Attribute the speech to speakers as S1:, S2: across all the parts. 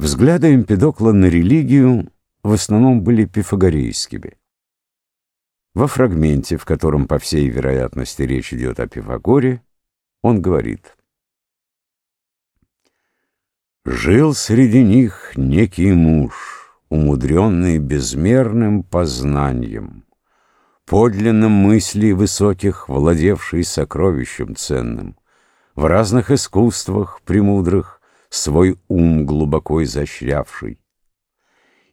S1: Взгляды Эмпедокла на религию в основном были пифагорейскими. Во фрагменте, в котором, по всей вероятности, речь идет о Пифагоре, он говорит «Жил среди них некий муж, умудренный безмерным познанием, подлинным мыслей высоких, владевший сокровищем ценным, в разных искусствах премудрых свой ум глубоко изощрявший.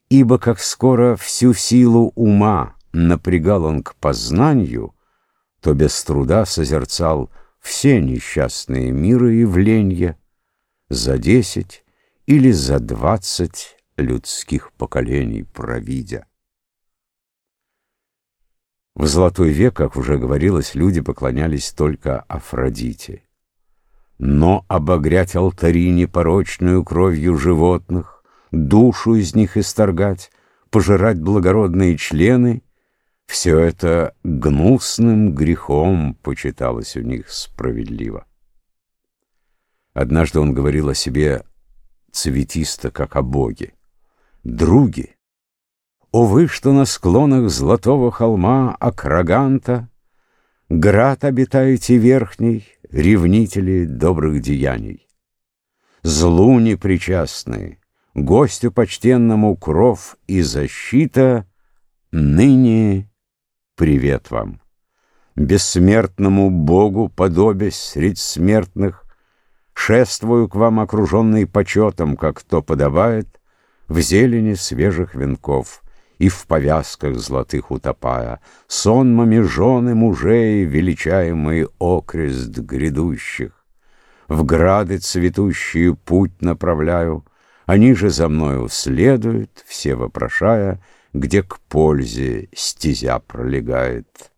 S1: Ибо как скоро всю силу ума напрягал он к познанию, то без труда созерцал все несчастные миры и явления за десять или за двадцать людских поколений провидя. В золотой век, как уже говорилось, люди поклонялись только Афродите. Но обогрять алтари непорочную кровью животных, душу из них исторгать, пожирать благородные члены — все это гнусным грехом почиталось у них справедливо. Однажды он говорил о себе цветисто, как о боге. «Други, Увы, что на склонах золотого холма Акраганта Град обитаете верхний, ревнители добрых деяний. Злу непричастные, гостю почтенному кров и защита, Ныне привет вам. Бессмертному Богу, подобясь средь смертных, Шествую к вам, окруженный почетом, как то подобает, В зелени свежих венков — и в повязках золотых утопая, сонмами жены мужей, величаемый окрест грядущих. В грады цветущие путь направляю, они же за мною следуют, все вопрошая, где к пользе стезя пролегает.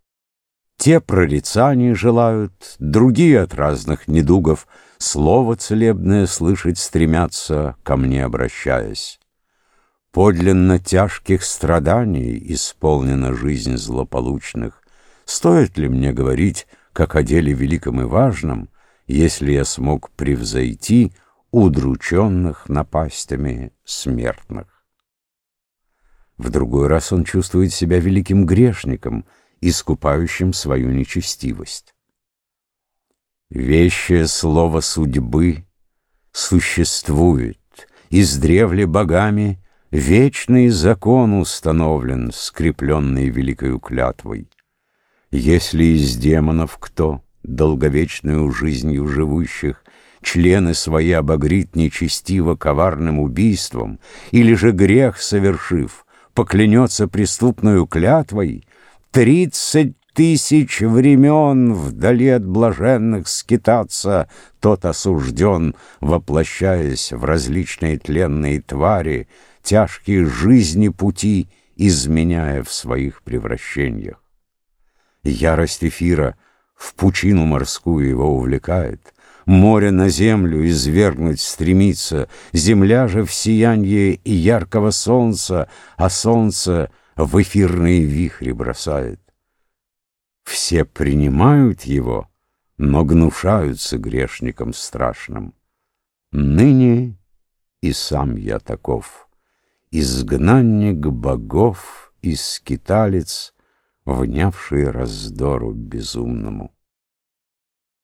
S1: Те прорицаний желают, другие от разных недугов слово целебное слышать стремятся, ко мне обращаясь. Подлинно тяжких страданий исполнена жизнь злополучных. Стоит ли мне говорить, как о деле великом и важном, если я смог превзойти удрученных напастями смертных? В другой раз он чувствует себя великим грешником, искупающим свою нечестивость. Вещее слово судьбы существует, издревле богами — Вечный закон установлен, скрепленный великою клятвой. Если из демонов кто, долговечную жизнью живущих, члены свои обогрит нечестиво коварным убийством, или же грех совершив, поклянется преступную клятвой, тридцать тысяч времен вдали от блаженных скитаться тот осужден, воплощаясь в различные тленные твари, тяжкие жизни пути, изменяя в своих превращениях. Ярость эфира в пучину морскую его увлекает, море на землю извергнуть стремится, земля же в сиянье и яркого солнца, а солнце в эфирные вихри бросает. Все принимают его, но гнушаются грешником страшным. Ныне и сам я таков изгнанник богов и скиталец, внявший раздору безумному.